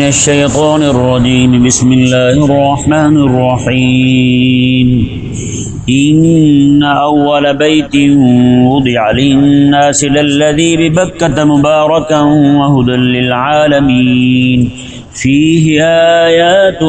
من الشيطان الرجيم. بسم الله الرحمن الرحيم. إن أول بيت وضع للناس للذي ببكة مباركا وهدى للعالمين. فيه آيات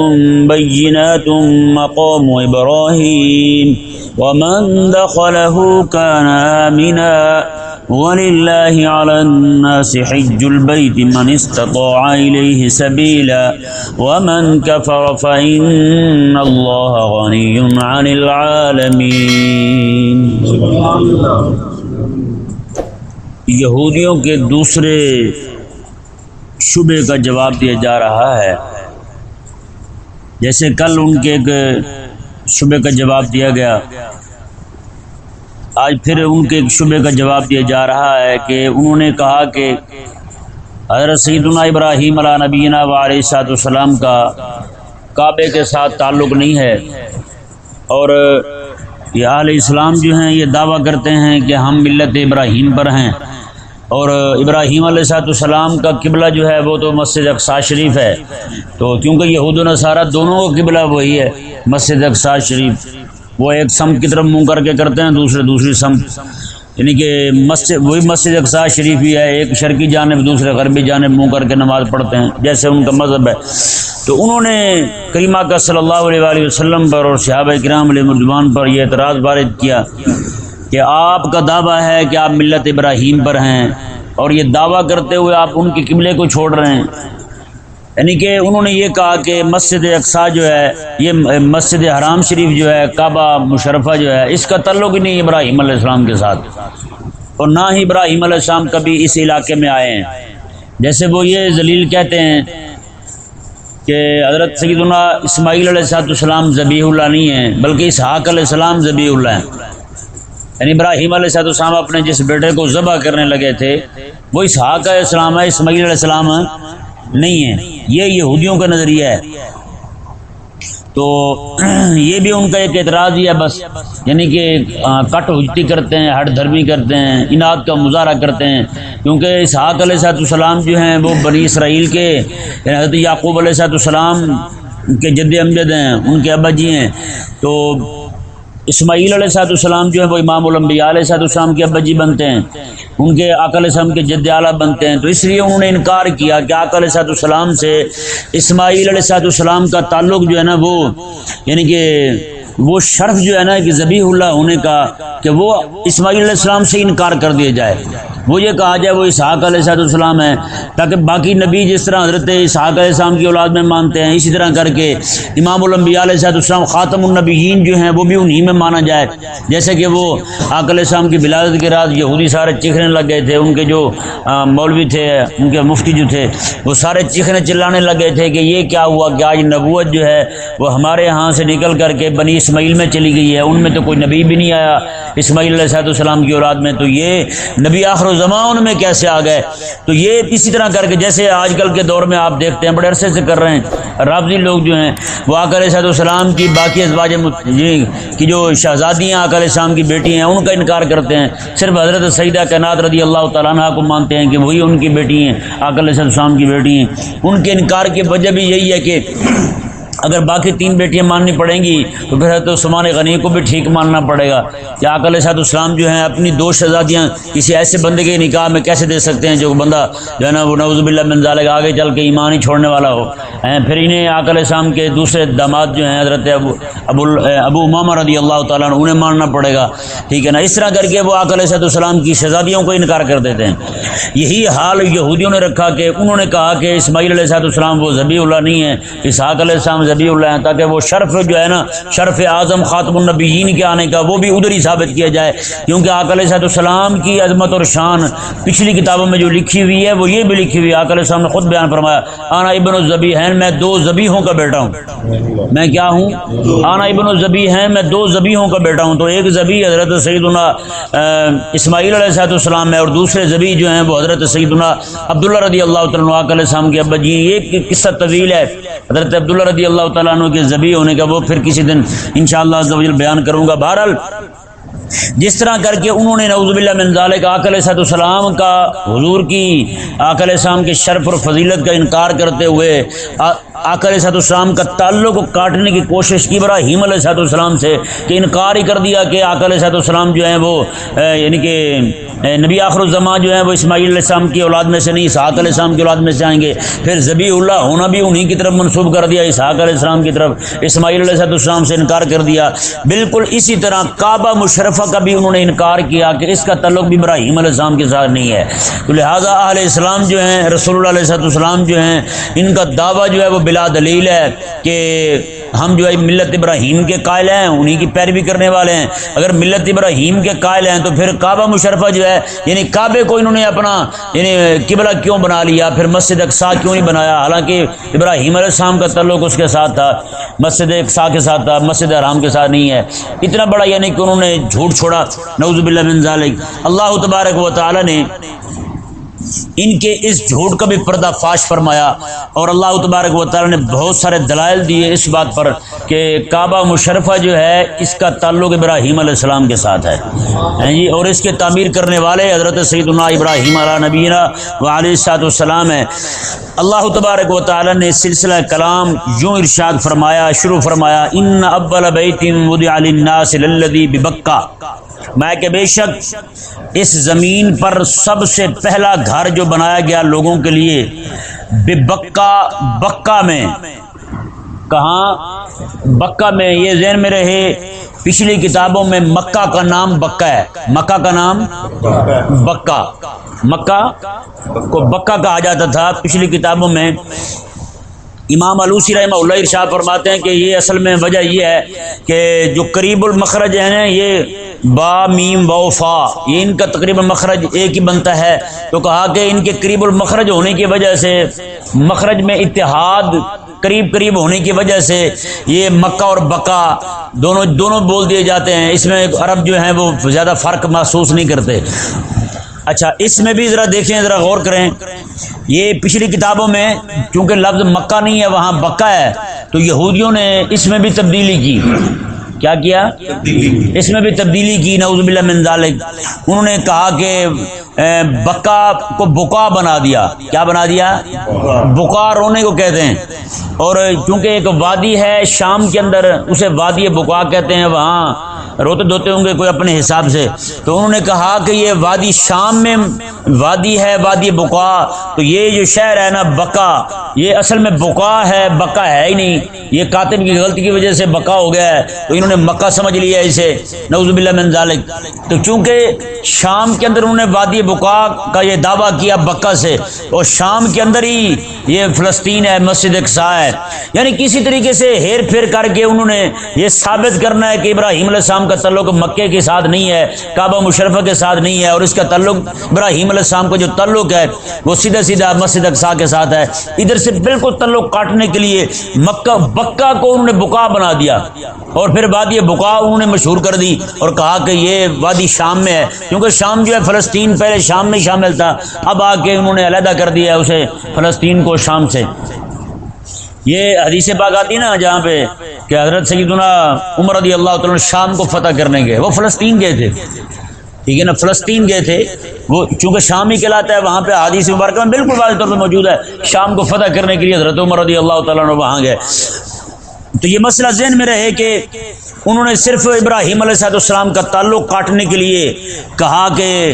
بينات مقام إبراهيم. ومن دخله كان آمنا. ولله على الناس حج البيت من استطاع إليه سبيلا ومن كفر فإن الله غني عن العالمين یہودیوں کے دوسرے شبے کا جواب دیا جا رہا ہے۔ جیسے کل ان کے ایک شبے کا جواب دیا گیا۔ آج پھر ان کے ایک شبے کا جواب دیا جا رہا ہے کہ انہوں نے کہا کہ حضرت سیدنا ابراہیم علیہ نبینہ و علیہ صاحب السلام کا کعبے کے ساتھ تعلق نہیں ہے۔ اور یہ علیہ اسلام جو ہیں یہ دعویٰ کرتے ہیں کہ ہم ملت ابراہیم پر ہیں۔ اور ابراہیم علیہ صاحب السلام کا قبلہ جو ہے وہ تو مسجد اقسا شریف ہے۔ تو کیونکہ یہود و نصارہ دونوں کا قبلہ وہی ہے، مسجد اقسا شریف۔ وہ ایک سمت کی طرف منہ کر کے کرتے ہیں، دوسرے دوسری سمت۔ یعنی کہ مسجد وہی مسجد اقسا شریف ہی ہے، ایک شرکی جانب، دوسرے غربی جانب منہ کر کے نماز پڑھتے ہیں، جیسے ان کا مذہب ہے۔ تو انہوں نے کریمہ کا صلی اللہ علیہ وآلہ وسلم پر اور صحابہ کرام علیہ مردمان پر یہ اعتراض وارد کیا کہ آپ کا دعویٰ ہے کہ آپ ملت ابراہیم پر ہیں اور یہ دعویٰ کرتے ہوئے آپ ان کے قبلے کو چھوڑ رہے ہیں۔ یعنی کہ انہوں نے یہ کہا کہ مسجد اقسا جو ہے، یہ مسجد حرام شریف جو ہے، کعبہ مشرفہ جو ہے، اس کا تعلق ہی نہیں ابراہیم علیہ السلام کے ساتھ اور نہ ہی ابراہیم علیہ السلام کبھی اس علاقے میں آئے ہیں۔ جیسے وہ یہ ذلیل کہتے ہیں کہ حضرت سیدنا اسماعیل علیہ صاحب السلام ذبیح اللہ نہیں ہیں، بلکہ اسحاق علیہ السلام ذبیح اللہ ہیں۔ یعنی ابراہیم علیہ صاحب السلام اپنے جس بیٹے کو ذبح کرنے لگے تھے، وہ اسحاق علیہ السلام ہے اسماعیل علیہ السلام نہیں ہے۔ یہ یہودیوں کا نظریہ ہے۔ تو یہ بھی ان کا ایک اعتراض ہی ہے بس۔ یعنی کہ کٹ ہجتی کرتے ہیں ہٹ دھرمی کرتے ہیں، انعد کا مظاہرہ کرتے ہیں۔ کیونکہ اسحاق علیہ صاحب السلام جو ہیں، وہ بنی اسرائیل کے یعنی حضرت یعقوب علیہ صاحب السلام کے جد امجد ہیں، ان کے ابا جی ہیں۔ تو اسماعیل علیہ صاحب السلام جو ہے وہ امام الانبیاء علیہ صاحب السلام کے ابا جی بنتے ہیں۔ ان کے علیہ السلام کے جد اعلیٰ بنتے ہیں۔ تو اس لیے انہوں نے انکار کیا کہ علیہ صاحب السلام سے اسماعیل علیہ صاحب السلام کا تعلق جو ہے نا وہ یعنی کہ وہ شرف جو ہے نا کہ ذبیح اللہ ہونے کا، کہ وہ اسماعیل علیہ السلام سے انکار کر دیا جائے۔ وہ یہ کہا جائے وہ اسحاق علیہ صاحب السلام ہے تاکہ باقی نبی جس طرح حضرت اسحاق علیہ السلام کی اولاد میں مانتے ہیں، اسی طرح کر کے امام الانبیاء علیہ صاحب السلام خاتم النبیین جو ہیں، وہ بھی انہی میں مانا جائے۔ جیسے کہ وہ آک علیہ السلام کی بلادت کے رات یہودی سارے چکھنے لگ گئے تھے، ان کے جو مولوی تھے، ان کے مفتی جو تھے، وہ سارے چکھنے چلانے لگے تھے کہ یہ کیا ہوا کہ آج نبوت جو ہے، وہ ہمارے ہاں سے نکل کر کے بنی اسماعیل میں چلی گئی ہے، ان میں تو کوئی نبی بھی نہیں آیا اسماعیل علیہ صاحب السلام کی اولاد میں۔ تو یہ نبی آخر و زمان میں کیسے آ گئے؟ تو یہ اسی طرح کر کے جیسے آج کل کے دور میں آپ دیکھتے ہیں، بڑے عرصے سے کر رہے ہیں۔ رابطی جی لوگ جو ہیں، وہ آکر صاحب السلام کی باقی ازواج جی کی جو شہزادیاں آکر السلام کی بیٹی ہیں، ان کا انکار کرتے ہیں۔ صرف حضرت سعیدہ کینات رضی اللہ تعالیٰ عنہ کو مانتے ہیں کہ وہی ان کی بیٹی ہیں آکر السلام کی بیٹی ہیں۔ ان کے انکار کی وجہ بھی یہی ہے کہ اگر باقی تین بیٹیاں ماننی پڑیں گی، تو پھر تو عثمان غنی کو بھی ٹھیک ماننا پڑے گا۔ کیا علیہ صاحب اسلام جو ہیں، اپنی دو شہزادیاں کسی ایسے بندے کے نکاح میں کیسے دے سکتے ہیں جو بندہ جو ہے نا وہ نوزب اللہ منظال کا آگے چل کے ایمان ہی چھوڑنے والا ہو؟ پھر انہیں علیہ السلام کے دوسرے داماد جو ہیں، حضرت ابو ابو ابو امام رضی اللہ تعالیٰ نے انہیں ماننا پڑے گا۔ ٹھیک ہے نا؟ اس طرح کر کے وہ علیہ صاحب السلام کی شہزادیوں کو انکار کر دیتے ہیں۔ یہی حال یہودیوں نے رکھا کہ انہوں نے کہا کہ اسماعیل علیہ صاحب السلام وہ ذبی اللہ نہیں ہے اسحاق علیہ السلام ذبی اللہ ہیں تاکہ وہ شرف جو ہے نا، شرف اعظم خاتم النبیین کے آنے کا وہ بھی ادھر ہی ثابت کیا جائے۔ کیونکہ آکل صاحب السلام کی عظمت اور شان پچھلی کتابوں میں جو لکھی ہوئی ہے، وہ یہ بھی لکھی ہوئی ہے۔ آکل السلام نے خود بیان فرمایا، آنا ابن الزبی ہیں میں دو زبیحوں کا بیٹا ہوں۔ میں کیا ہوں؟ آنا ابن الزبی ہیں میں دو زبیحوں کا بیٹا ہوں۔ تو ایک زبی حضرت سیدنا اسماعیل علیہ صاحب السلام ہے اور دوسرے زبی جو ہیں، وہ حضرت سیدنا عبداللہ رضی اللہ تعالیٰ علیہ السلام کے ابا جی یہ قصہ طویل ہے۔ حضرت عبداللہ رضی اللہ تعالیٰ عنہ کے ذبی ہونے کا وہ پھر کسی دن انشاءاللہ شاء اللہ بیان کروں گا۔ بہرحال جس طرح کر کے انہوں نے نوز باللہ من ذالک آکل صد السلام کا حضور کی، آکل السلام کے شرف اور فضیلت کا انکار کرتے ہوئے آکر صد السلام کا تعلق کو کاٹنے کی کوشش کی، ابراہیم علیہ صاحب السلام سے کہ انکار ہی کر دیا کہ آکر صاحب السلام جو ہیں وہ یعنی کہ نبی آخر الزمان جو ہیں وہ اسماعیل علیہ السلام کی اولاد میں سے نہیں، اسحاق علیہ السلام کی اولاد میں سے آئیں گے۔ پھر ذبی اللہ ہونا بھی انہیں کی طرف منسوب کر دیا، اسحاق علیہ السلام کی طرف، اسماعیل علیہ صاحب السلام سے انکار کر دیا۔ بالکل اسی طرح کعبہ مشرفہ کا بھی انہوں نے انکار کیا کہ اس کا تعلق بھی ابراہیم علیہ السلام کے ساتھ نہیں ہے۔ تو لہٰذا علیہ السلام جو ہیں، رسول اللہ علیہ السلام جو ہیں، ان کا دعویٰ جو ہے وہ بلا دلیل ہے کہ ہم جو ہے ملت ابراہیم کے قائل ہیں، انہی کی پیروی کرنے والے ہیں۔ اگر ملت ابراہیم کے قائل ہیں، تو پھر کعبہ مشرفہ جو ہے یعنی کعبے کو انہوں نے اپنا یعنی قبلہ کیوں بنا لیا؟ پھر مسجد اقسا کیوں نہیں بنایا؟ حالانکہ ابراہیم علیہ السلام کا تعلق اس کے ساتھ تھا۔ مسجد اقسا کے ساتھ تھا، مسجد حرام کے ساتھ نہیں ہے۔ اتنا بڑا یعنی کہ انہوں نے جھوٹ چھوڑا۔ نوز باللہ من ذالک۔ اللہ تبارک و تعالی نے ان کے اس جھوٹ کا بھی پردہ فاش فرمایا اور اللہ تبارک و تعالی نے بہت سارے دلائل دیے اس بات پر کہ کعبہ مشرفہ جو ہے، اس کا تعلق ابراہیم علیہ السلام کے ساتھ ہے۔ جی؟ اور اس کے تعمیر کرنے والے حضرت سعید اللہ ابراہیم علیہ نبینہ و علیہ سعد السلام ہے اللہ تبارک و تعالی نے سلسلہ کلام یوں ارشاد فرمایا، شروع فرمایا، ان ابل بیت وضع للناس للذی ببکہ میں کہ بے شک اس زمین پر سب سے پہلا گھر جو بنایا گیا لوگوں کے لیے، بے بکا بکا میں۔ کہاں؟ بکا میں۔ یہ ذہن میں رہے، پچھلی کتابوں میں مکہ کا نام بکا ہے۔ مکہ کا نام؟ بکا۔ مکہ؟ کو بکا کہا جاتا تھا۔ پچھلی کتابوں میں امام علوسی رحمہ اللہ ارشاد فرماتے ہیں کہ یہ اصل میں وجہ یہ ہے کہ جو قریب المخرج ہیں، یہ با، میم و فا. یہ ان کا تقریباً مخرج ایک ہی بنتا ہے تو کہا کہ ان کے قریب المخرج ہونے کی وجہ سے، مخرج میں اتحاد قریب قریب ہونے کی وجہ سے یہ مکہ اور بکا دونوں دونوں بول دیے جاتے ہیں۔ اس میں عرب جو ہیں وہ زیادہ فرق محسوس نہیں کرتے۔ اچھا اس میں بھی ذرا دیکھیں، ذرا غور کریں۔ یہ پچھلی کتابوں میں، چونکہ لفظ مکہ نہیں ہے، وہاں بکا ہے، تو یہودیوں نے اس میں بھی تبدیلی کی۔ کیا کیا؟ اس میں بھی تبدیلی کی، نعوذ باللہ من ذالک۔ انہوں نے کہا کہ بکا کو بکا بنا دیا۔ کیا بنا دیا؟ بکا رونے کو کہتے ہیں۔ اور چونکہ ایک وادی ہے شام کے اندر، اسے وادی بکا کہتے ہیں۔ وہاں روتے دھوتے ہوں گے کوئی اپنے حساب سے۔ تو انہوں نے کہا کہ یہ وادی شام میں وادی ہے، وادی بکا تو یہ جو شہر ہے نا بکا یہ اصل میں بکا ہے بکا ہے ہی نہیں۔ یہ کاتب کی غلطی کی وجہ سے بکا ہو گیا ہے۔ تو انہوں نے مکہ سمجھ لیا اسے۔ نوز باللہ من ذالک۔ تو چونکہ شام کے اندر انہوں نے وادی بکا کا یہ دعویٰ کیا بکا سے، اور شام کے اندر ہی یہ فلسطین ہے، مسجد اقسا ہے۔ یعنی کسی طریقے سے ہیر پھیر کر کے انہوں نے یہ ثابت کرنا ہے کہ ابراہیم علیہ السلام کا تعلق مکے کے ساتھ نہیں ہے، کعبہ مشرفہ کے ساتھ نہیں ہے، اور اس کا تعلق ابراہیم علیہ السلام کا جو تعلق ہے، وہ سیدھا سیدھا مسجد اقسا کے ساتھ ہے۔ ادھر سے بالکل تعلق کاٹنے کے لیے مکہ بکا کو انہوں نے بکا بنا دیا۔ اور پھر بعد یہ بکا انہوں نے مشہور کر دی اور کہا کہ یہ وادی شام میں ہے۔ کیونکہ شام جو ہے، فلسطین پہلے شام میں شامل تھا۔ اب آ کے انہوں نے علیحدہ کر دیا اسے، فلسطین کو شام سے۔ یہ حدیث پاک آتی نا جہاں پہ کہ حضرت سیدنا عمر رضی اللہ تعالیٰ شام کو فتح کرنے گئے۔ وہ فلسطین گئے تھے۔ ٹھیک ہے نا؟ فلسطین گئے تھے۔ وہ چونکہ شام ہی کہلاتا ہے، وہاں پہ حادیث مبارکہ میں بالکل واضح طور پہ موجود ہے۔ شام کو فتح کرنے کے لیے حضرت عمر رضی اللہ تعالیٰ نے وہاں گئے۔ تو یہ مسئلہ ذہن میں رہے کہ انہوں نے صرف ابراہیم علیہ صاحب السلام کا تعلق کاٹنے کے لیے کہا کہ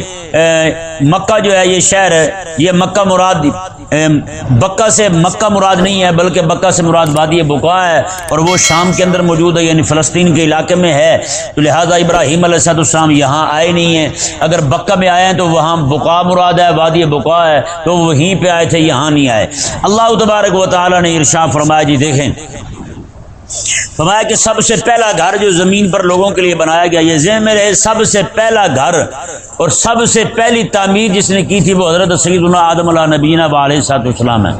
مکہ جو ہے، یہ شہر ہے یہ مکہ مراد بکہ سے مکہ مراد نہیں ہے، بلکہ بکہ سے مراد وادی بکا ہے، اور وہ شام کے اندر موجود ہے یعنی فلسطین کے علاقے میں ہے۔ تو لہٰذا ابراہیم علیہ صاحب السلام یہاں آئے نہیں ہیں۔ اگر بکہ میں آئے ہیں تو وہاں بکا مراد ہے، وادی بکا ہے، تو وہیں پہ آئے تھے، یہاں نہیں آئے۔ اللہ تبارک و تعالیٰ نے ارشاد فرمایا جی دیکھیں۔ فرمایا کہ سب سے پہلا گھر جو زمین پر لوگوں کے لیے بنایا گیا یہ ذہن میں رہے سب سے پہلا گھر اور سب سے پہلی تعمیر جس نے کی تھی وہ حضرت سید اللہ آدم اللہ نبینہ علیہ صاحب السلام ہے۔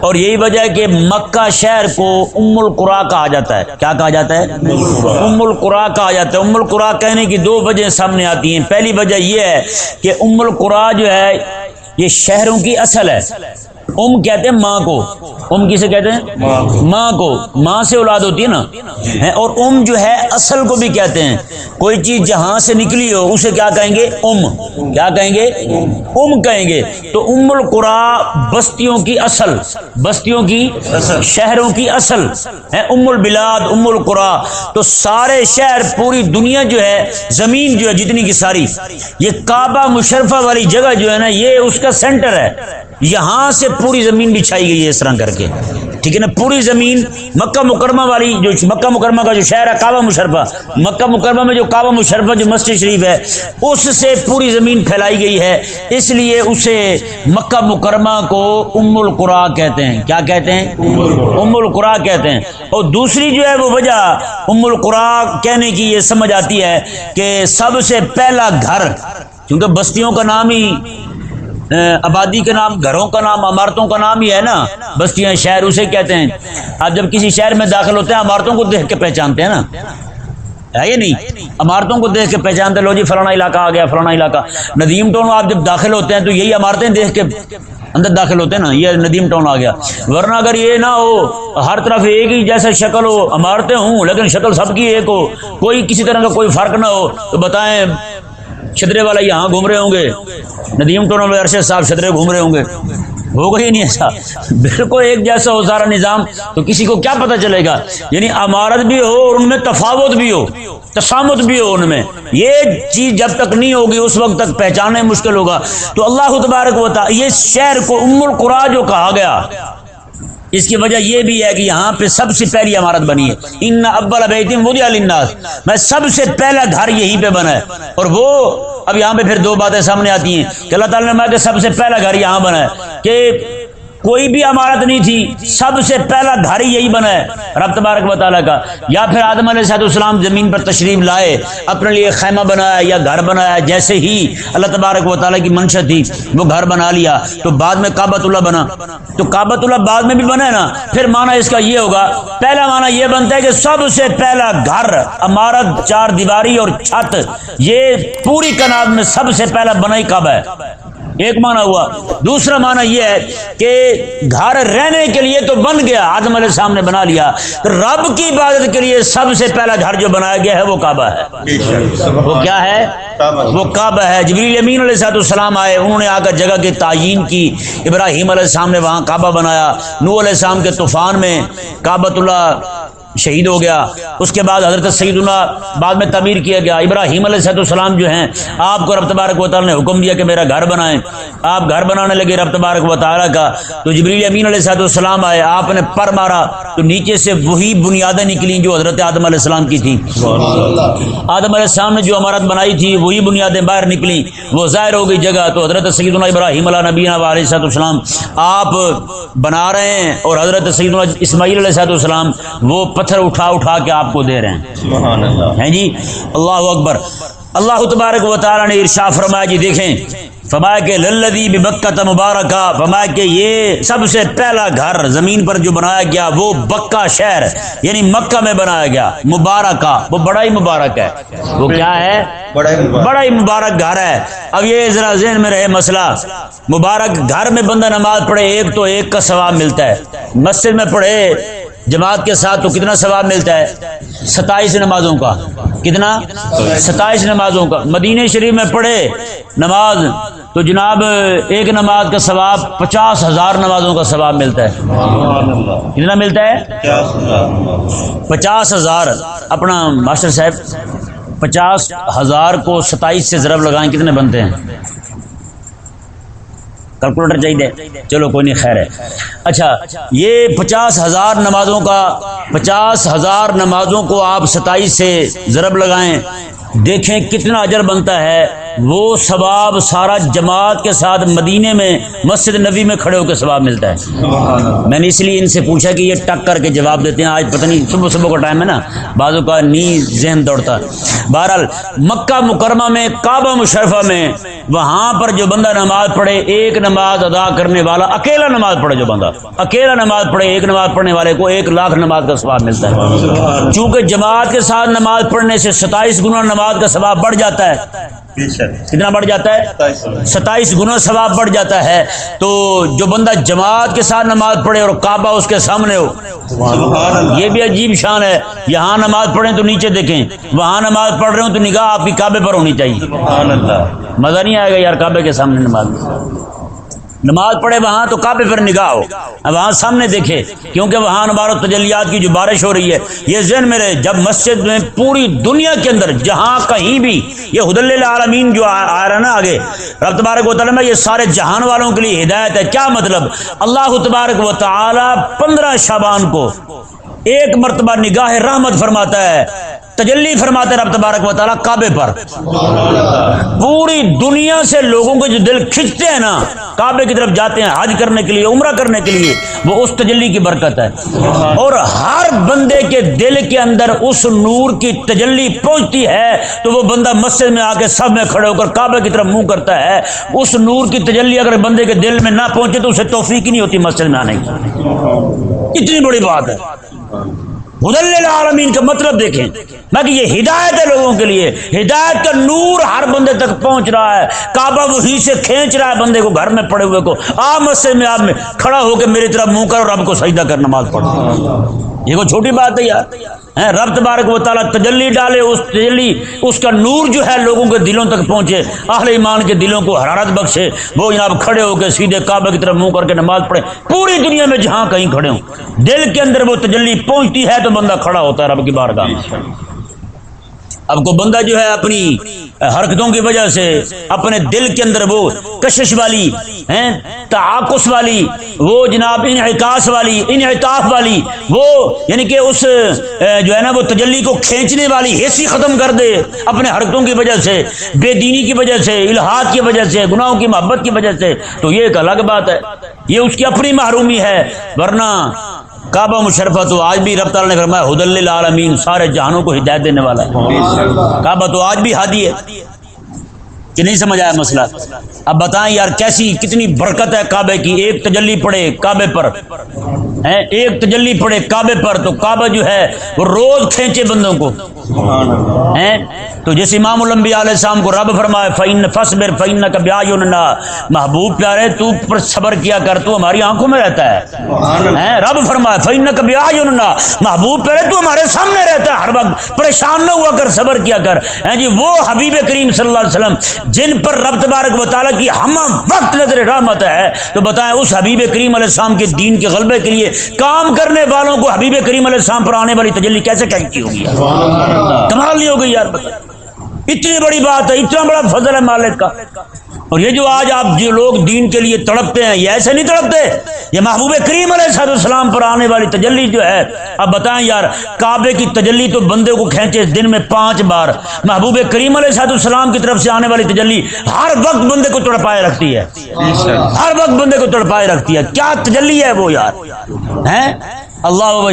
اور یہی وجہ ہے کہ مکہ شہر کو ام القرا کہا جاتا ہے۔ کیا کہا جاتا ہے؟ ام القرا۔ کہا جاتا ہے۔ ام القرا کہنے کی دو وجہ سامنے آتی ہیں۔ پہلی وجہ یہ ہے کہ ام القرا جو ہے یہ شہروں کی اصل ہے۔ ام کہتے ہیں ماں کو۔ ام کسے کہتے ہیں؟ ماں کو۔ ماں سے اولاد ہوتی ہے نا؟ اور ام جو ہے اصل کو بھی کہتے ہیں۔ کوئی چیز جہاں سے نکلی ہو اسے کیا کہیں گے؟ ام۔ کیا کہیں گے؟ ام کہیں گے۔ تو ام القرا بستیوں کی اصل۔ بستیوں کی شہروں کی اصل۔ ہے ام البلاد ام القرا۔ تو سارے شہر پوری دنیا جو ہے زمین جو ہے جتنی کی ساری۔ یہ کعبہ مشرفہ والی جگہ جو ہے نا یہ اس کا سینٹر ہے۔ یہاں سے پوری زمین بچھائی گئی ہے اس طرح کر کے۔ ٹھیک ہے نا؟ پوری زمین مکہ مکرمہ والی جو مکہ مکرمہ کا جو شہر ہے، کعبہ مشرفہ۔ مکہ مکرمہ میں جو کعبہ مشرفہ، جو مسجد شریف ہے، اس سے پوری زمین پھیلائی گئی ہے۔ اس لیے اسے مکہ مکرمہ کو ام القرا کہتے ہیں۔ کیا کہتے ہیں؟ ام القرا کہتے ہیں۔ اور دوسری جو ہے وہ وجہ ام القرا کہنے کی یہ سمجھ آتی ہے کہ سب سے پہلا گھر، کیونکہ بستیوں کا نام ہی آبادی کے نام، گھروں کا نام، عمارتوں کا نام ہی ہے نا۔ بستیاں جی، شہر اسے کہتے ہیں۔ آپ جب کسی شہر میں داخل ہوتے ہیں، عمارتوں کو دیکھ کے پہچانتے ہیں نا۔ ہے یا نہیں؟ عمارتوں کو دیکھ کے پہچانتے لو جی فلانا علاقہ آ گیا، فلانا علاقہ۔ ندیم ٹون آپ جب داخل ہوتے ہیں تو یہی عمارتیں دیکھ کے اندر داخل ہوتے ہیں نا۔ یہ ندیم ٹاؤن آ گیا۔ ورنہ اگر یہ نہ ہو، ہر طرف ایک ہی جیسا شکل ہو، عمارتیں ہوں، لیکن شکل سب کی ایک ہو۔ کوئی کسی طرح کا کوئی فرق نہ ہو۔ تو بتائیں چھترے والا یہاں گھوم رہے ہوں گے۔ ندیم ٹونوں میں ارشد صاحب چھترے گھوم رہے ہوں گے۔ ہوگا ہی نہیں ایسا۔ بالکل ایک جیسا ہو سارا نظام، تو کسی کو کیا پتہ چلے گا؟ یعنی عمارت بھی ہو اور ان میں تفاوت بھی ہو، تسامت بھی ہو ان میں۔ یہ چیز جب تک نہیں ہوگی، اس وقت تک پہچاننے مشکل ہوگا۔ تو اللہ تبارک ہوتا یہ شہر کو ام القرا جو کہا گیا اس کی وجہ یہ بھی ہے کہ یہاں پہ سب سے پہلی عمارت بنی ہے۔ ان ابل الناس میں سب سے پہلا گھر یہیں پہ بنا ہے۔ اور وہ اب یہاں پہ پھر دو باتیں سامنے آتی ہیں کہ اللہ تعالیٰ نے کہ سب سے پہلا گھر یہاں بنا ہے کہ کوئی بھی عمارت نہیں تھی۔ سب سے پہلا گھر ہی یہی بنا ہے۔ رب تبارک و تعالیٰ کا۔ یا پھر آدم علیہ صاحب السلام زمین پر تشریف لائے، اپنے لیے خیمہ بنایا یا گھر بنایا، جیسے ہی اللہ تبارک و تعالیٰ کی منشا تھی، وہ گھر بنا لیا۔ تو بعد میں کابت اللہ بنا۔ تو کابت اللہ بعد میں بھی بنا ہے نا۔ پھر مانا اس کا یہ ہوگا، پہلا مانا یہ بنتا ہے کہ سب سے پہلا گھر عمارت چار دیواری اور چھت، یہ پوری کناب میں سب سے پہلا بنا ہی کعبہ ہے۔ ایک معنی ہوا۔ دوسرا معنی یہ ہے کہ گھر رہنے کے لیے تو بن گیا، آدم علیہ السلام نے بنا لیا۔ رب کی عبادت کے لیے سب سے پہلا گھر جو بنایا گیا ہے وہ کعبہ ہے۔ وہ کیا ہے؟ وہ کعبہ ہے۔ جبریل امین علیہ صاحب السلام آئے، انہوں نے آ کر جگہ کی تعین کی۔ ابراہیم علیہ السلام نے وہاں کعبہ بنایا۔ نو علیہ السلام کے طوفان میں کعبۃ اللہ شہید ہو گیا۔ اس کے بعد حضرت سعید اللہ بعد میں تعمیر کیا گیا۔ ابراہیم علیہ صحت السلام جو ہیں، آپ کو رب تبارک و تعالیٰ نے حکم دیا کہ میرا گھر بنائیں۔ آپ گھر بنانے لگے رب تبارک و تعالیٰ کا۔ تو جبریل امین علیہ صحت السلام آئے، آپ نے پر مارا۔ تو نیچے سے وہی بنیادیں نکلی جو حضرت آدم علیہ السلام کی تھیں۔ آدم علیہ السلام نے جو عمارت بنائی تھی، وہی بنیادیں باہر نکلی وہ ظاہر ہو گئی جگہ۔ تو حضرت سعید اللہ ابراہیم علیہ نبی علیہ صحت السلام، آپ بنا رہے ہیں۔ اور حضرت سعید اللہ اسماعیل علیہ صحت السلام، وہ پتھر اٹھا اٹھا کے آپ کو دے رہے ہیں۔ ہیں جی؟ اللہ اکبر۔ اللہ تبارک و تعالی نے ارشا فرمایا جی دیکھیں۔ فرمایا کہ للذی ببکہ مبارکہ فرمایا کہ یہ سب سے پہلا گھر زمین پر جو بنایا گیا وہ بکہ شہر یعنی مکہ میں بنایا گیا۔ مبارکہ وہ بڑا ہی مبارک ہے۔ وہ کیا ہے؟ بڑا ہی مبارک گھر ہے۔ اب یہ ذرا ذہن میں رہے مسئلہ۔ مبارک گھر میں بندہ نماز پڑھے ایک تو ایک کا ثواب ملتا ہے۔ مسجد میں پڑھے جماعت کے ساتھ تو کتنا ثواب ملتا ہے؟ ستائیس نمازوں کا۔ کتنا؟ ستائیس نمازوں کا۔ مدینہ شریف میں پڑھے نماز، تو جناب ایک نماز کا ثواب پچاس ہزار نمازوں کا ثواب ملتا ہے۔ کتنا ملتا ہے؟ پچاس ہزار۔ اپنا ماسٹر صاحب، پچاس ہزار کو ستائیس سے ضرب لگائیں، کتنے بنتے ہیں؟ کیلکولیٹر چاہیے۔ چلو کوئی نہیں، خیر ہے۔ اچھا یہ پچاس ہزار نمازوں کا، پچاس ہزار نمازوں کو آپ ستائیس سے ضرب لگائیں۔ دیکھیں کتنا اجر بنتا ہے۔ وہ ثواب سارا جماعت کے ساتھ مدینے میں مسجد نبی میں کھڑے ہو کے ثواب ملتا ہے۔ میں نے اس لیے ان سے پوچھا کہ یہ ٹک کر کے جواب دیتے ہیں آج پتہ نہیں صبح صبح کا ٹائم ہے نا بازو کا نیند ذہن دوڑتا۔ بہرحال مکہ مکرمہ میں کعبہ مشرفہ میں وہاں پر جو بندہ نماز پڑھے ایک نماز ادا کرنے والا اکیلا نماز پڑھے جو بندہ اکیلا نماز پڑھے ایک نماز پڑھنے والے کو ایک لاکھ نماز کا ثواب ملتا ہے۔ چونکہ جماعت کے ساتھ نماز پڑھنے سے ستائیس گنا نماز کا ثواب بڑھ جاتا ہے۔ کتنا بڑھ جاتا ہے؟ ستائیس گنا ثواب بڑھ جاتا ہے۔ تو جو بندہ جماعت کے ساتھ نماز پڑھے اور کعبہ اس کے سامنے ہو یہ بھی عجیب شان ہے۔ یہاں نماز پڑھیں تو نیچے دیکھیں وہاں نماز پڑھ رہے ہوں تو نگاہ آپ کی کعبے پر ہونی چاہیے۔ مزہ نہیں آئے گا یار کعبے کے سامنے نماز۔ نماز پڑھے وہاں تو کعبے پر نگاہ ہو۔ وہاں سامنے دیکھے، کیونکہ وہاں نمبر تجلیات کی جو بارش ہو رہی ہے، یہ ذہن میرے جب مسجد میں پوری دنیا کے اندر جہاں کہیں بھی یہ حد العالمین جو آ رہا نا آگے، رب تبارک و تعالیٰ یہ سارے جہان والوں کے لیے ہدایت ہے۔ کیا مطلب؟ اللہ تبارک و تعالی پندرہ شابان کو ایک مرتبہ نگاہ رحمت فرماتا ہے۔ تجلی فرماتے رب تبارک و تعالیٰ کعبے پر۔ پوری دنیا سے لوگوں کے جو دل کھنچتے ہیں نا، کعبے کی طرف جاتے ہیں حج کرنے کے لیے، عمرہ کرنے کے لیے، وہ اس تجلی کی برکت ہے۔ اور ہر بندے کے دل کے اندر اس نور کی تجلی پہنچتی ہے، تو وہ بندہ مسجد میں آ کے سب میں کھڑے ہو کر کعبے کی طرف منہ کرتا ہے۔ اس نور کی تجلی اگر بندے کے دل میں نہ پہنچے، تو اسے توفیق ہی نہیں ہوتی مسجد میں آنے کی۔ اتنی بڑی بات ہے۔ العالمین کا مطلب دیکھیں۔ باقی یہ ہدایت ہے لوگوں کے لیے۔ ہدایت کا نور ہر بندے تک پہنچ رہا ہے۔ کعبہ وہی سے کھینچ رہا ہے بندے کو گھر میں پڑے ہوئے کو۔ آپ مسجد میں آپ میں کھڑا ہو کے میری طرف منہ کر اور رب کو سجدہ کر نماز پڑھو۔ یہ کوئی چھوٹی بات ہے یار؟ رب تبارک و تعالیٰ تجلی ڈالے، اس تجلی، اس کا نور جو ہے لوگوں کے دلوں تک پہنچے، اہل ایمان کے دلوں کو حرارت بخشے۔ وہ جناب کھڑے ہو کے سیدھے کعبہ کی طرف منہ کر کے نماز پڑھے۔ پوری دنیا میں جہاں کہیں کھڑے ہوں۔ دل کے اندر وہ تجلی پہنچتی ہے تو بندہ کھڑا ہوتا ہے رب کی بارگاہ میں۔ اب کو بندہ جو ہے اپنی حرکتوں کی وجہ سے اپنے دل کے اندر وہ کشش والی تعاقس والی، وہ جناب انعکاس والی، انعطاف والی، وہ یعنی کہ اس جو ہے نا وہ تجلی کو کھینچنے والی حیثی ختم کر دے اپنے حرکتوں کی وجہ سے، بے دینی کی وجہ سے الحاظ کی وجہ سے، گناہوں کی محبت کی وجہ سے، تو یہ ایک الگ بات ہے۔ یہ اس کی اپنی محرومی ہے، ورنہ کعبہ مشرفہ تو آج بھی رب تعالیٰ نے فرمایا حد العالمین سارے جہانوں کو ہدایت دینے والا ہے۔ کعبہ تو آج بھی ہادی ہے۔ کہ نہیں سمجھ آیا مسئلہ؟ اب بتائیں یار، کیسی، کتنی برکت ہے کعبے کی؟ ایک تجلی پڑے کعبے پر۔ ایک تجلی پڑے کعبے پر تو کعبہ جو ہے، وہ روز کھینچے بندوں کو۔ تو جس امام الانبیاء علیہ السلام کو رب فرمائے فین فصبر فین کا بیا محبوب پیارے تو پر صبر کیا کر تو ہماری آنکھوں میں رہتا ہے۔ رب فرمائے فین کا بیا محبوب پیارے تو ہمارے سامنے رہتا ہے ہر وقت پریشان نہ ہوا کر صبر کیا کر۔ جی وہ حبیب کریم صلی اللہ علیہ وسلم جن پر رب تبارک و تعالیٰ کی ہم وقت نظر رحمت ہے تو بتائیں اس حبیب کریم علیہ السلام کے دین کے غلبے کے لیے کام کرنے والوں کو حبیب کریم علیہ السلام پر آنے والی تجلی کیسے کہتی ہوگی؟ کمال نہیں ہو گئی یار اتنی بڑی بات ہے، اتنا بڑا فضل ہے مالک کا۔ اور یہ جو آج آپ جو لوگ دین کے لیے تڑپتے ہیں، یہ ایسے نہیں تڑپتے۔ یہ محبوب کریم علیہ صاحب السلام پر آنے والی تجلی جو ہے، اب بتائیں یار، کعبے کی تجلی تو بندے کو کھینچے دن میں پانچ بار۔ محبوب کریم علیہ صاحب السلام کی طرف سے آنے والی تجلی ہر وقت بندے کو تڑپائے رکھتی ہے۔ ہر وقت بندے کو تڑپائے رکھتی ہے۔ کیا تجلی ہے وہ یار؟ اللہ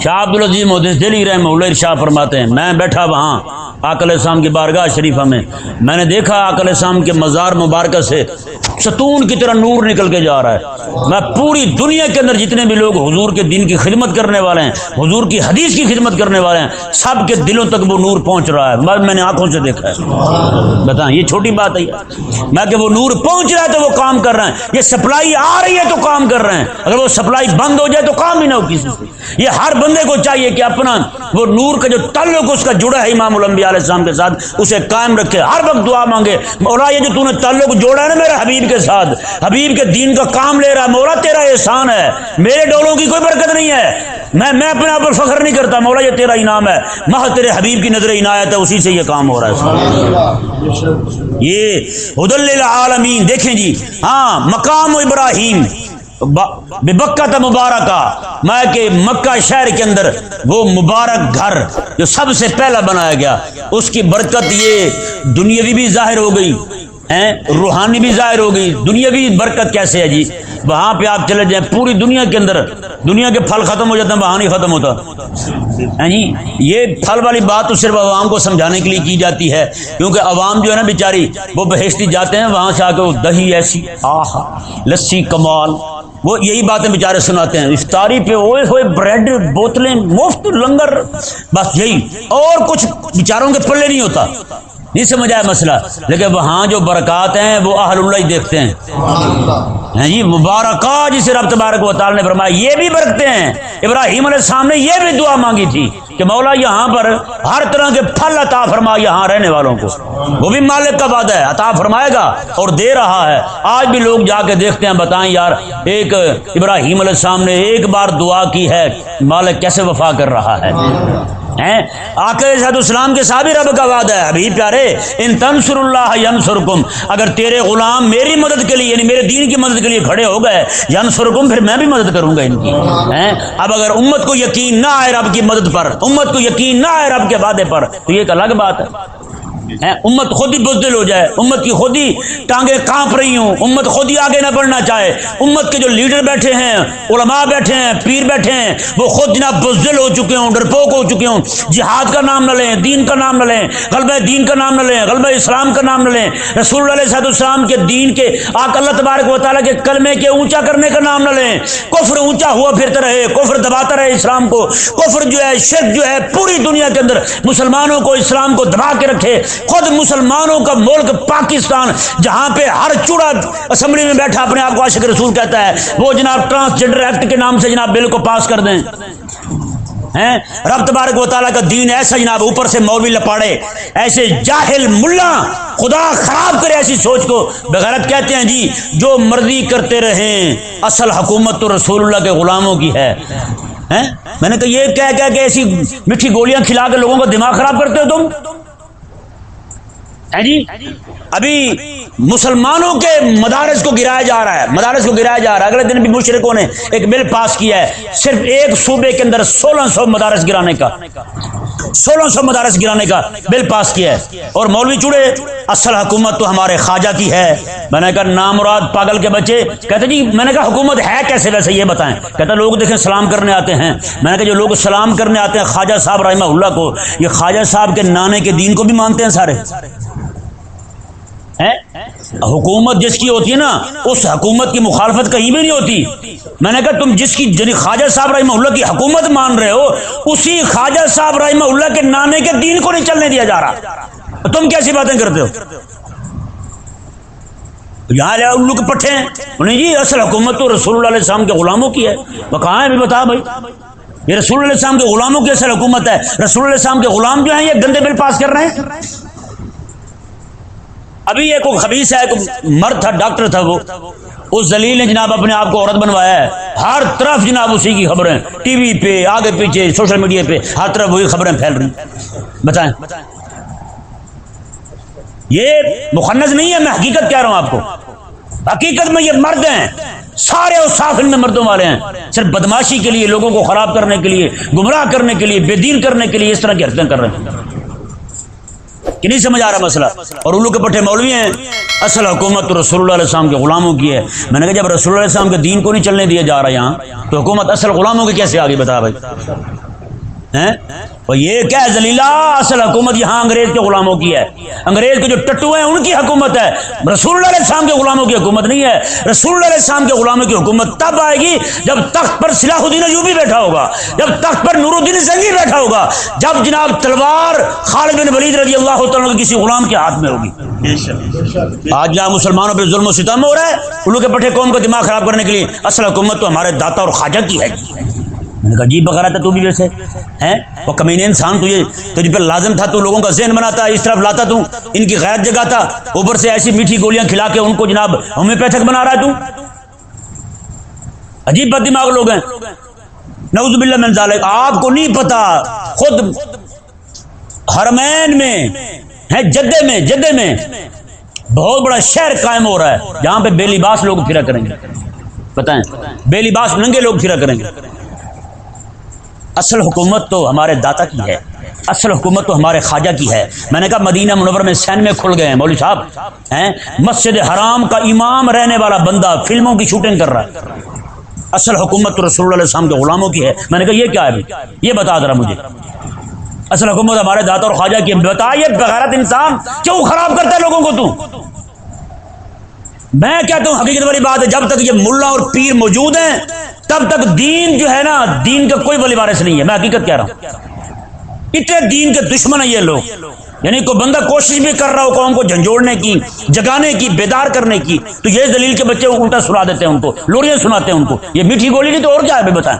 شاہ عبد العزیز محدث دلی رحمہ اللہ ارشاد فرماتے ہیں، میں بیٹھا وہاں آکل اسلام کی بارگاہ شریفہ میں۔ میں نے دیکھا آکل اسلام کے مزار مبارکہ سے ستون کی طرح نور نکل کے جا رہا ہے۔ میں پوری دنیا کے اندر جتنے بھی لوگ حضور کے دین کی خدمت کرنے والے ہیں، حضور کی حدیث کی خدمت کرنے والے ہیں، سب کے دلوں تک وہ نور پہنچ رہا ہے۔ میں نے آنکھوں سے دیکھا ہے۔ بتائیں، یہ چھوٹی بات ہے۔ میں کہ وہ نور پہنچ رہا ہے تو وہ کام کر رہے ہیں۔ یہ سپلائی آ رہی ہے تو کام کر رہے ہیں۔ اگر وہ سپلائی بند ہو جائے تو کام ہی نہ ہو کسی سے۔ یہ ہر بندے کو چاہیے کہ اپنا وہ نور کا جو تعلق اس کا جڑا ہے امام الانبیاء علیہ السلام کے ساتھ، اسے قائم رکھے۔ ہر وقت دعا مانگے۔ مولا، یہ جو تو نے تعلق جوڑا ہے نا میرے حبیب کے ساتھ، حبیب کے دین کا کام لے رہا ہے۔ مولا، تیرا احسان ہے۔ میرے ڈولوں کی کوئی برکت نہیں ہے۔ میں میں اپنے آپ پر فخر نہیں کرتا۔ مولا، یہ تیرا انعام ہے۔ مح تیرے حبیب کی نظر عنایت ہے، اسی سے یہ کام ہو رہا ہے۔ یہ حد العالمین دیکھیں جی۔ ہاں مقام ابراہیم۔ بکا مبارکہ، میں کہ مکہ شہر کے اندر وہ مبارک گھر جو سب سے پہلا بنایا گیا، اس کی برکت یہ دنیاوی بھی ظاہر ہو گئی، ہیں؟ روحانی بھی ظاہر ہوگی دنیا بھی برکت کیسے ہے جی؟ وہاں پہ آپ چلے جائیں، پوری دنیا کے اندر، دنیا کے پھل ختم ہو جاتے ہیں، وہاں نہیں ختم ہوتا۔ جی؟ یہ پھل والی بات تو صرف عوام کو سمجھانے کے لیے کی جاتی ہے، کیونکہ عوام جو ہے نا بیچاری، وہ بہشتی جاتے ہیں، وہاں سے آ کے وہ دہی ایسی آہ لسی، کمال وہ یہی باتیں بیچارے سناتے ہیں۔ افطاری پہ ہوئے ہوئے بریڈ، بوتلیں، مفت، لنگر، بس یہی۔ اور کچھ بیچاروں کے پلے نہیں ہوتا۔ نہیں سمجھ آیا مسئلہ؟ لیکن وہاں جو برکات ہیں، وہ اہل اللہ ہی دیکھتے ہیں۔ ہیں جی مبارکہ جسے رب تبارک و تعالی نے فرمایا، یہ بھی برکتے ہیں۔ ابراہیم علیہ السلام نے یہ بھی دعا مانگی تھی۔ کہ مولا یہاں پر ہر طرح کے پھل عطا فرما یہاں رہنے والوں کو۔ وہ بھی مالک کا وعدہ ہے، عطا فرمائے گا اور دے رہا ہے۔ آج بھی لوگ جا کے دیکھتے ہیں، بتائیں یار، ایک ابراہیم علیہ السلام نے ایک بار دعا کی ہے، مالک کیسے وفا کر رہا ہے؟ آکر صحت اسلام کے صاحب رب کا وعدہ ہے۔ ابھی پیارے، ان تنسر اللہ یمسرکم اگر تیرے غلام میری مدد کے لیے یعنی میرے دین کی مدد کے لیے کھڑے ہو گئے یمسرکم پھر میں بھی مدد کروں گا ان کی۔ اب اگر امت کو یقین نہ آئے رب کی مدد پر، امت کو یقین نہ آئے رب کے وعدے پر، تو یہ ایک الگ بات ہے۔ امت خود ہی بزدل ہو جائے، امت کی خود ہی ٹانگیں کانپ رہی ہوں، امت خود ہی آگے نہ بڑھنا چاہے۔ امت کے جو لیڈر بیٹھے ہیں، علماء بیٹھے ہیں، پیر بیٹھے ہیں، وہ خود جناب بزدل ہو چکے ہوں، ڈرپوک ہو چکے ہوں۔ جہاد کا نام نہ لیں، دین کا نام نہ لیں، غلبہ دین کا نام نہ لیں، غلبہ اسلام کا نام نہ لیں۔ رسول اللہ صحت السلام کے دین کے آک اللہ تبارک و تعالیٰ کے کلمے کے اونچا کرنے کا نام نہ لیں۔ کفر اونچا ہوا پھرتا رہے، کفر دباتا رہے اسلام کو۔ کفر جو ہے، شرک جو ہے، پوری دنیا کے اندر مسلمانوں کو اسلام کو دبا کے رکھے۔ خود مسلمانوں کا ملک پاکستان، جہاں پہ ہر چوڑا اسمبلی میں بیٹھا اپنے آپ کو عاشق رسول کہتا ہے، وہ جناب ٹرانسجنڈر ایکٹ کے نام سے جناب بل کو پاس کر دیں۔ رب تبارک و تعالیٰ کا دین ایسا جناب اوپر سے مولوی لپاڑے، ایسے جاہل ملا، خدا خراب کرے ایسی سوچ کو۔ بغیرت کہتے ہیں جی جو مرضی کرتے رہیں، اصل حکومت تو رسول اللہ کے غلاموں کی ہے۔ میں نے کہا یہ کہہ کہہ کہ ایسی میٹھی گولیاں کھلا کے لوگوں کا دماغ خراب کرتے ہو تم؟ جی؟ ابھی مسلمانوں کے مدارس کو گرایا جا رہا ہے، مدارس کو گرایا جا رہا ہے۔ اگلے دن بھی مشرقوں نے ایک بل پاس کیا ہے، صرف ایک صوبے کے اندر سولہ سو مدارس گرانے کا، سولہ سو مدارس گرانے کا بل پاس کیا ہے۔ اور مولوی چوڑے، اصل حکومت تو ہمارے خواجہ کی ہے۔ میں نے کہا نامراد پاگل کے بچے، کہتے جی میں نے کہا حکومت ہے کیسے؟ ویسے یہ بتائیں۔ کہتے لوگ دیکھیں سلام کرنے آتے ہیں۔ میں نے کہا جو لوگ سلام کرنے آتے ہیں، خواجہ صاحب رحمہ اللہ کو، یہ خواجہ صاحب کے نانے کے دین کو بھی مانتے ہیں سارے۔ حکومت جس کی ہوتی ہے نا، اس حکومت کی مخالفت کہیں بھی نہیں ہوتی۔ میں نے کہا تم جس کی جنی خواجہ صاحب رحمہ اللہ کی حکومت مان رہے ہو، اسی خواجہ صاحب رحمہ اللہ کے نانے کے دین کو نہیں چلنے دیا جا رہا۔ تم کیسی باتیں کرتے ہو؟ یہاں لے الو کے پٹھے ہیں۔ انہیں جی اصل حکومت تو رسول اللہ علیہ السلام کے غلاموں کی ہے۔ وہ کہاں ہے بھی بتا بھائی۔ یہ رسول اللہ علیہ السلام کے غلاموں کی اصل حکومت ہے۔ رسول اللہ علیہ السلام کے غلام جو ہیں، یہ گندے بل پاس کر رہے ہیں۔ ابھی یہ کوئی خبیص ہے کوئی مرد تھا، ڈاکٹر تھا وہ۔ اس زلیل نے جناب اپنے آپ کو عورت بنوایا ہے۔ ہر طرف جناب اسی کی خبریں، ٹی وی پہ، آگے پیچھے، سوشل میڈیا پہ، ہر طرف وہی خبریں پھیل رہی بتائیں۔ یہ مخنص نہیں ہے، میں حقیقت کہہ رہا ہوں آپ کو۔ حقیقت میں یہ مرد ہیں، سارے اور سافل میں مردوں والے ہیں۔ صرف بدماشی کے لیے، لوگوں کو خراب کرنے کے لیے، گمراہ کرنے کے لیے، بے دین کرنے کے لیے اس طرح کی حرکتیں کر رہے ہیں۔ کہ نہیں سمجھ آ رہا مسئلہ؟ اور الو کے پٹھے مولوی ہیں۔ اصل حکومت تو رسول اللہ علیہ السلام کے غلاموں کی ہے۔ میں نے کہا جب رسول اللہ علیہ السلام کے دین کو نہیں چلنے دیا جا رہا یہاں، تو حکومت اصل غلاموں کی کیسے آگے بتا بھائی؟ اور یہ کیا زلیلا اصل حکومت یہاں انگریز کے غلاموں کی ہے۔ انگریز کے جو ٹٹو ہیں ان کی حکومت ہے۔ رسول اللہ علیہ السلام کے غلاموں کی حکومت نہیں ہے۔ رسول اللہ علیہ السلام کے غلاموں کی حکومت تب آئے گی جب تخت پر صلاح الدین ایوبی بیٹھا ہوگا۔ جب تخت پر نور الدین زنگی بیٹھا ہوگا۔ جب جناب تلوار خالد بن ولید رضی اللہ تعالیٰ کسی غلام کے ہاتھ میں ہوگی۔ آج جہاں مسلمانوں پہ ظلم و ستم ہو رہا ہے۔ ان کے پٹھے قوم کا دماغ خراب کرنے کے لیے اصل حکومت تو ہمارے داتا اور خواجہ کی ہے۔ میں نے کہا جی بغیر تھا تو بھی ویسے، ہیں؟ وہ کمینے انسان تو یہ تجھ پہ لازم تھا تو لوگوں کا ذہن بناتا، اس طرف لاتا تو، ان کی غیر جگہ تھا، اوپر سے ایسی میٹھی گولیاں کھلا کے ان کو جناب ہمیں پیتھک بنا رہا ہے تو۔ عجیب بد دماغ لوگ ہیں۔ نعوذ باللہ من ذالک۔ آپ کو نہیں پتا، خود حرمین میں ہے جدے میں جدے میں بہت بڑا شہر قائم ہو رہا ہے، جہاں پہ بے لباس لوگ پھرا کریں گے۔ بتائیں بے لباس ننگے لوگ پھرا کریں گے۔ اصل حکومت تو ہمارے داتا کی ہے۔ اصل حکومت تو ہمارے خواجہ کی ہے۔ میں نے کہا مدینہ منور میں سین میں کھل گئے ہیں، مولوی صاحب، ہیں؟ مسجد حرام کا امام رہنے والا بندہ فلموں کی شوٹنگ کر رہا ہے۔ اصل حکومت تو رسول اللہ علیہ السلام کے غلاموں کی ہے۔ میں نے کہا یہ کیا ہے یہ بتا رہا مجھے۔ اصل حکومت ہمارے داتا اور خواجہ کی بتائیے بغیرت انسان کیوں خراب کرتا ہے لوگوں کو تو؟ میں کہتا ہوں حقیقت والی بات ہے، جب تک یہ ملا اور پیر موجود ہیں تب تک دین جو ہے نا، دین کا کوئی بلی وارث نہیں ہے۔ میں حقیقت کہہ رہا ہوں۔ اتنے دین کے دشمن ہیں یہ لوگ۔ یعنی کوئی بندہ کوشش بھی کر رہا ہو قوم کو جھنجھوڑنے کی، جگانے کی، بیدار کرنے کی، تو یہ دلیل کے بچے الٹا سنا دیتے ہیں ان کو، لوریاں سناتے ہیں ان کو۔ یہ میٹھی گولی نہیں تو اور کیا ہے بتائیں؟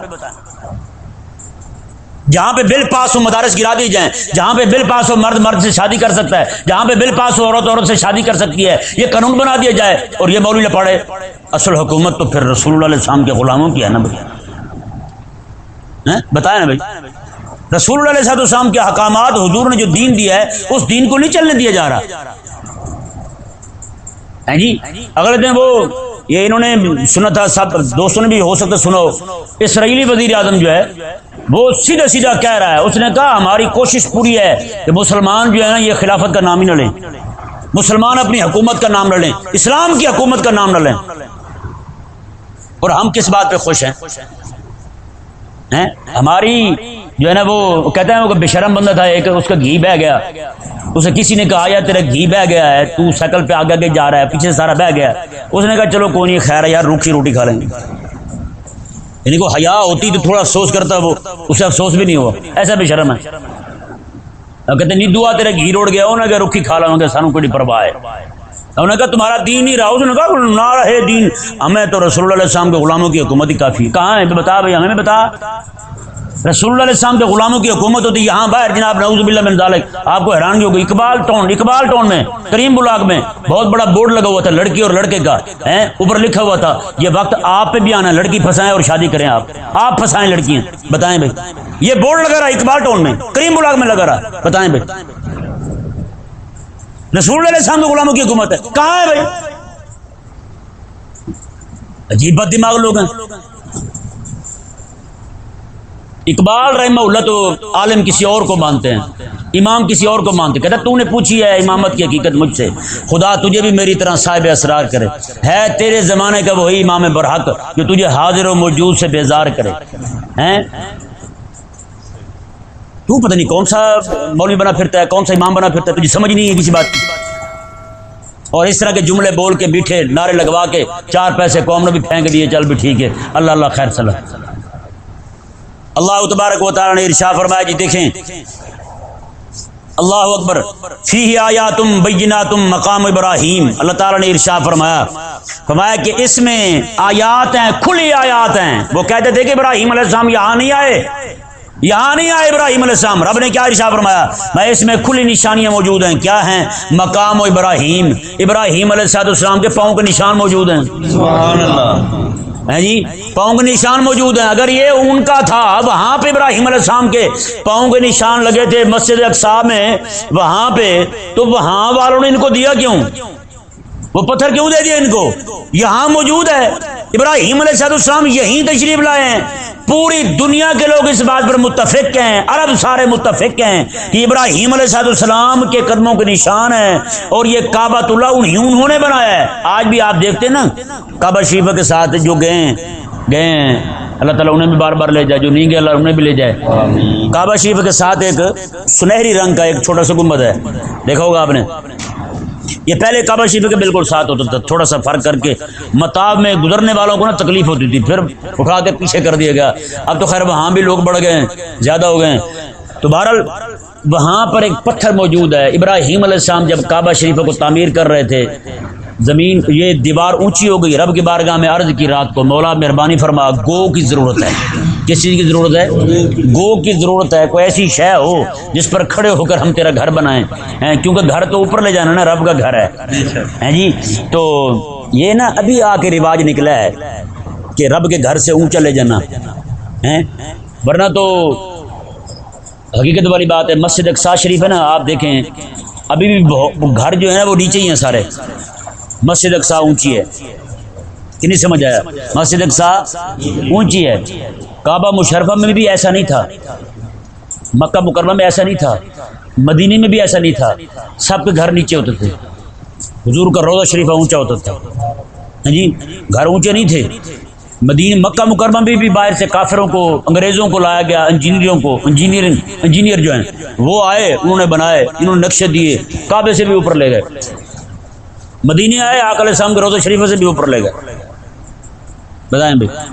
جہاں پہ بل پاس ہو مدارس گرا دی جائیں، جہاں پہ بل پاس ہو مرد مرد سے شادی کر سکتا ہے، جہاں پہ بل پاس ہو عورت عورت سے شادی کر سکتی ہے، یہ قانون بنا دیا جائے اور یہ مولوی پڑے اصل حکومت تو پھر رسول اللہ علیہ السلام کے غلاموں کی ہے نا بھائی؟ بتایا نا بھائی؟ رسول اللہ علیہ السلام کے حکامات حضور نے جو دین دیا ہے، اس دین کو نہیں چلنے دیا جا رہا۔ جی؟ اگلے دن وہ یہ انہوں نے سنا تھا سب دوستوں نے بھی ہو سکتا سنو، اسرائیلی وزیر اعظم جو ہے وہ سیدھا سیدھا کہہ رہا ہے۔ اس نے کہا، ہماری کوشش پوری ہے کہ مسلمان جو ہے نا، یہ خلافت کا نام ہی نہ لیں۔ مسلمان اپنی حکومت کا نام نہ لیں۔ اسلام کی حکومت کا نام نہ لیں۔ اور ہم کس بات پہ خوش ہیں؟ ہماری جو ہے نا، وہ کہتے ہیں، وہ بشرم بندہ تھا، ایک اس کا گھی بہ گیا۔ اسے کسی نے کہا یار تیرا گھی بہ گیا ہے، تو سائیکل پہ آگے آگے جا رہا ہے، پیچھے سارا بہ گیا۔ اس نے کہا، چلو کوئی نہیں، خیر ہے یار روکھی روٹی کھا لیں۔ گے یعنی کو حیا ہوتی تو تھوڑا افسوس کرتا وہ، اسے افسوس بھی نہیں ہوا۔ ایسا بھی شرم ہے۔ کہتے نہیں، دعا تیرے گھی روڑ گیا انہوں نے کہا رکھی کھا لاؤں گا سانو کوئی پرواہ ہے۔ انہوں نے کہا تمہارا دین ہی رہا نے کہا نہ رہے دین۔ ہمیں تو رسول اللہ علیہ السلام کے غلاموں کی حکومت ہی کافی کہاں ہے؟ بتا بھائی، ہمیں بتا۔ رسول اللہ علیہ السلام کے غلاموں کی حکومت ہوتی یہاں باہر جناب نعوذ باللہ من ذالک، آپ کو حیران ہوگی، اقبال ٹون اقبال ٹون میں، کریم بلاگ میں بہت بڑا بورڈ لگا ہوا تھا، لڑکی اور لڑکے کا اوپر لکھا ہوا تھا، یہ وقت آپ پہ بھی آنا، لڑکی پھنسائیں اور شادی کریں آپ آپ پھنسائیں لڑکیاں، بتائیں بھائی، یہ بورڈ لگا رہا اقبال ٹون میں، کریم بلاگ میں لگا رہا بتائیں بھائی۔ رسول اللہ علیہ السلام کے غلاموں کی حکومت ہے، کہاں ہے بھائی؟ عجیب بد دماغ لوگ ہیں۔ اقبال رحمہ اللہ تو عالم کسی اور کو مانتے ہیں، امام کسی اور کو مانتے کہتا تو نے پوچھی ہے امامت کی حقیقت مجھ سے۔ خدا تجھے بھی میری طرح صاحب اسرار کرے۔ ہے تیرے زمانے کا وہی امام برحق جو تجھے حاضر و موجود سے بیزار کرے۔ ہیں؟ تو پتہ نہیں کون سا مولوی بنا پھرتا ہے، کون سا امام بنا پھرتا ہے، تجھے سمجھ نہیں ہے کسی بات کی۔ اور اس طرح کے جملے بول کے بیٹھے نعرے لگوا کے، چار پیسے قوم نے بھی پھینک دیے، چل بھی ٹھیک ہے۔ اللہ اللہ خیر صلاح۔ اللہ تبارک و تعالیٰ نے ارشا فرمایا جی دیکھیں۔ اللہ اکبر۔ فی آیا تم بینا تم مقام ابراہیم۔ اللہ تعالیٰ نے ارشا فرمایا۔ فرمایا کہ اس میں آیات ہیں، کھلی آیات ہیں۔ وہ کہتے تھے کہ ابراہیم علیہ السلام یہاں نہیں آئے۔ یہاں نہیں آئے ابراہیم علیہ السلام رب نے کیا ارشا فرمایا؟ میں اس میں کھلی نشانیاں موجود ہیں کیا ہیں؟ مقام و ابراہیم۔ ابراہیم علیہ السلام کے پاؤں کے نشان موجود ہیں۔ سبحان اللہ۔ جی؟ پاؤں کے نشان موجود ہیں۔ اگر یہ ان کا تھا وہاں پہ ابراہیم علیہ السلام کے پاؤں کے نشان لگے تھے مسجد اقسا میں وہاں پہ تو وہاں والوں نے ان کو دیا کیوں؟ وہ پتھر کیوں دے دیا ان کو؟ یہاں موجود ہے۔ ابراہیم علیہ السلام یہیں تشریف لائے ہیں۔ پوری دنیا کے لوگ اس بات پر متفق ہیں، عرب سارے متفق ہیں کہ ابراہیم علیہ السلام کے قدموں کے نشان ہیں اور یہ کعبہ اللہ انہیں انہوں نے بنایا ہے۔ آج بھی آپ دیکھتے ہیں نا، کعبہ شریف کے ساتھ جو گئے گئے ہیں۔ اللہ تعالیٰ انہیں بھی بار بار لے جائے، جو نہیں گئے اللہ انہیں بھی لے جائے۔ کعبہ شریف کے ساتھ ایک سنہری رنگ کا ایک چھوٹا سا گنبد ہے۔ دیکھا ہوگا آپ نے۔ یہ پہلے کعبہ شریف کے بالکل ساتھ ہوتا تھا، تھوڑا سا فرق کر کے۔ متاب میں گزرنے والوں کو نا تکلیف ہوتی تھی، پھر اٹھا کے پیچھے کر دیا گیا۔ اب تو خیر وہاں بھی لوگ بڑھ گئے ہیں، زیادہ ہو گئے ہیں۔ تو بہرحال وہاں پر ایک پتھر موجود ہے۔ ابراہیم علیہ السلام جب کعبہ شریف کو تعمیر کر رہے تھے، زمین، یہ دیوار اونچی ہو گئی۔ رب کی بارگاہ میں عرض کی رات کو، مولا مہربانی فرما، گو کی ضرورت ہے۔ کس چیز کی ضرورت ہے گو کی ضرورت ہے، کوئی ایسی شے ہو جس پر کھڑے ہو کر ہم تیرا گھر بنائیں۔ کیونکہ گھر تو اوپر لے جانا نا، رب کا گھر ہے۔ جی؟ تو یہ نا ابھی آ کے رواج نکلا ہے کہ رب کے گھر سے اونچا لے جانا۔ ورنہ تو حقیقت والی بات ہے، مسجد اقسا شریف ہے نا، آپ دیکھیں۔ ابھی بھی گھر جو ہے نا، وہ نیچے ہی ہیں سارے۔ مسجد اقسا اونچی ہے۔ کہ نہیں سمجھ آیا؟ مسجد اقسا اونچی ہے۔ کعبہ مشرفہ میں بھی ایسا نہیں تھا۔ مکہ مکرمہ میں ایسا نہیں تھا۔ مدینے میں بھی ایسا نہیں تھا۔ سب کے گھر نیچے ہوتے تھے۔ حضور کا روزہ شریفہ اونچا ہوتا تھا۔ ہاں جی گھر اونچے نہیں تھے۔ مدین مکہ مکرمہ میں بھی باہر سے کافروں کو، انگریزوں کو لایا گیا، انجینئروں کو انجینئر انجینئر جو ہیں، وہ آئے، انہوں نے بنائے، انہوں نے نقشے دیے، کعبے سے بھی اوپر لے گئے۔ مدینے آئے آکل السلام کے روزہ شریفہ سے بھی اوپر لے گئے۔ بتائیں بھائی۔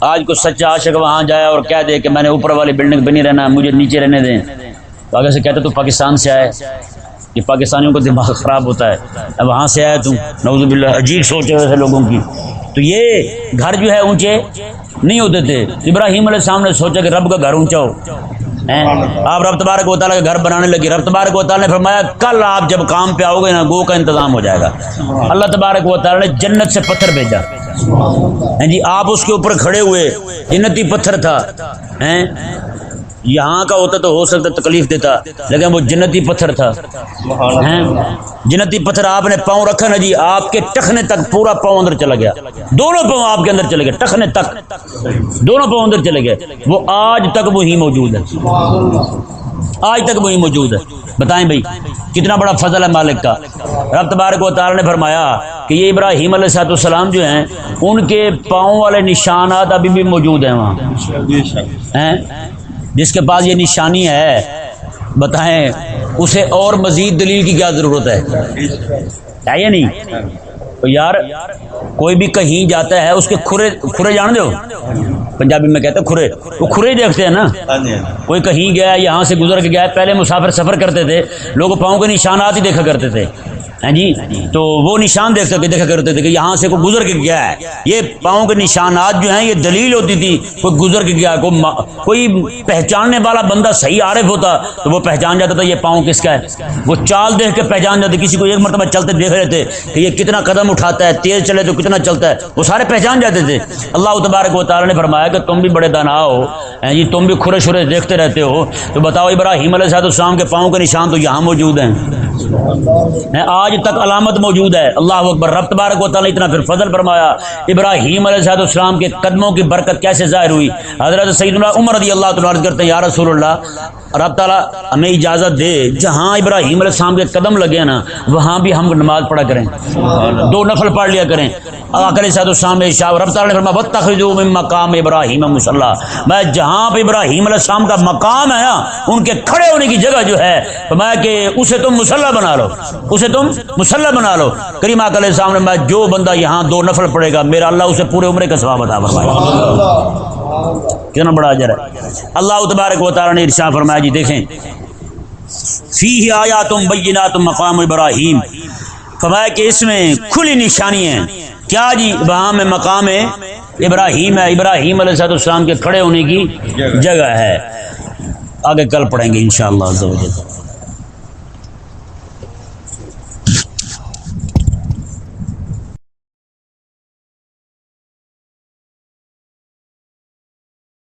آج کو سچا عاشق وہاں جائے اور کہہ دے کہ میں نے اوپر والی بلڈنگ پہ نہیں رہنا مجھے نیچے رہنے دیں۔ تو آگے سے کہتے تو پاکستان سے آئے۔ یہ پاکستانیوں کا دماغ خراب ہوتا ہے۔ اب وہاں سے آیا تم۔ نوز باللہ، عجیب سوچے ویسے لوگوں کی۔ تو یہ گھر جو ہے اونچے نہیں ہوتے تھے۔ ابراہیم علیہ السلام نے سوچا کہ رب کا گھر اونچا ہو۔ آپ رب تبارک و تعالیٰ کا گھر بنانے لگے رب تبارک و تعالیٰ نے فرمایا، کل آپ جب کام پہ آؤ گے نا گو کا انتظام ہو جائے گا۔ اللہ تبارک و تعالیٰ نے جنت سے پتھر بھیجا۔ جی آپ اس کے اوپر کھڑے ہوئے، جنتی پتھر تھا۔ یہاں کا ہوتا تو ہو سکتا تکلیف دیتا لیکن وہ جنتی پتھر تھا۔ جنتی پتھر آپ نے پاؤں رکھا نا جی آپ کے ٹخنے تک پورا پاؤں اندر چلا گیا۔ دونوں پاؤں آپ کے اندر چلے گئے ٹخنے تک۔ دونوں پاؤں اندر چلے گئے۔ وہ آج تک وہی موجود ہے۔ آج تک وہی موجود ہے۔ بتائیں بھائی کتنا بڑا فضل ہے مالک کا۔ رب تبارک و تعالی نے فرمایا کہ یہ ابراہیم علیہ صاحب السلام جو ہیں ان کے پاؤں والے نشانات ابھی بھی موجود ہیں وہاں۔ جس کے پاس یہ نشانی ہے بتائیں اسے اور مزید دلیل کی کیا ضرورت ہے؟ یا نہیں؟ تو یار کوئی بھی کہیں جاتا ہے اس کے کھرے کھرے جان دو پنجابی میں کہتے ہیں کھرے وہ کھرے دیکھتے ہیں نا؟ کوئی کہیں گیا یہاں سے گزر کے گیا پہلے مسافر سفر کرتے تھے لوگ پاؤں کے نشانات ہی دیکھا کرتے تھے۔ ہیں جی؟ تو وہ نشان دیکھ سکتے دیکھا کرتے تھے کہ یہاں سے کوئی گزر کے گیا ہے۔ یہ پاؤں کے نشانات جو ہیں، یہ دلیل ہوتی تھی کوئی گزر کے گیا کوئی پہچاننے والا بندہ صحیح عارف ہوتا تو وہ پہچان جاتا تھا یہ پاؤں کس کا ہے۔ وہ چال دیکھ کے پہچان جاتے، کسی کو ایک مرتبہ چلتے دیکھ رہے تھے کہ یہ کتنا قدم اٹھاتا ہے، تیز چلے تو کتنا چلتا ہے۔ وہ سارے پہچان جاتے تھے۔ اللہ تبارک و تعالیٰ نے فرمایا کہ تم بھی بڑے دانا ہو ہاں جی تم بھی کھرے شرے دیکھتے رہتے ہو۔ تو بتاؤ ابراہیم علیہ صاحب السلام کے پاؤں کے نشان تو یہاں موجود ہیں۔ ہاں، آج آج تک علامت موجود ہے۔ اللہ اکبر۔ رب تبارک و تعالیٰ اتنا پھر فضل فرمایا۔ ابراہیم علیہ صاحب السلام کے قدموں کی برکت کیسے ظاہر ہوئی؟ حضرت سعید اللہ عمر رضی اللہ تعالیٰ عرض کرتے ہیں، یا رسول اللہ، رب تعالیٰ ہمیں اجازت دے، جہاں ابراہیم علیہ السلام کے قدم لگے نا، وہاں بھی ہم نماز پڑھا کریں۔ دو نفل پڑھ لیا کریں۔ آکر صاحب السلام شاہ، رب تعالیٰ نے فرمایا بتخذو من مقام ابراہیم مسلح میں جہاں پہ ابراہیم علیہ السلام کا مقام ہے نا، ان کے کھڑے ہونے کی جگہ جو ہے، فرمایا کہ اسے تم مسلح بنا لو۔ اسے تم مسلح بنا لو. کریم آکر علیہ السلام نے میں جو بندہ یہاں دو نفل پڑے گا میرا اللہ اسے پورے عمرے کا ثواب عطا فرمائے۔ کتنا بڑا اجر ہے؟ اللہ تبارک و تعالیٰ نے ارشاد فرمایا جی دیکھیں۔ فی آیا تم بینا تم مقام ابراہیم۔ فرمایا کہ اس میں کھلی نشانی ہیں۔ کیا جی وہاں میں مقام ہے ابراہیم ہے؟ ابراہیم علیہ صاحب السلام کے کھڑے ہونے کی جگہ ہے۔ آگے کل پڑھیں گے انشاءاللہ شاء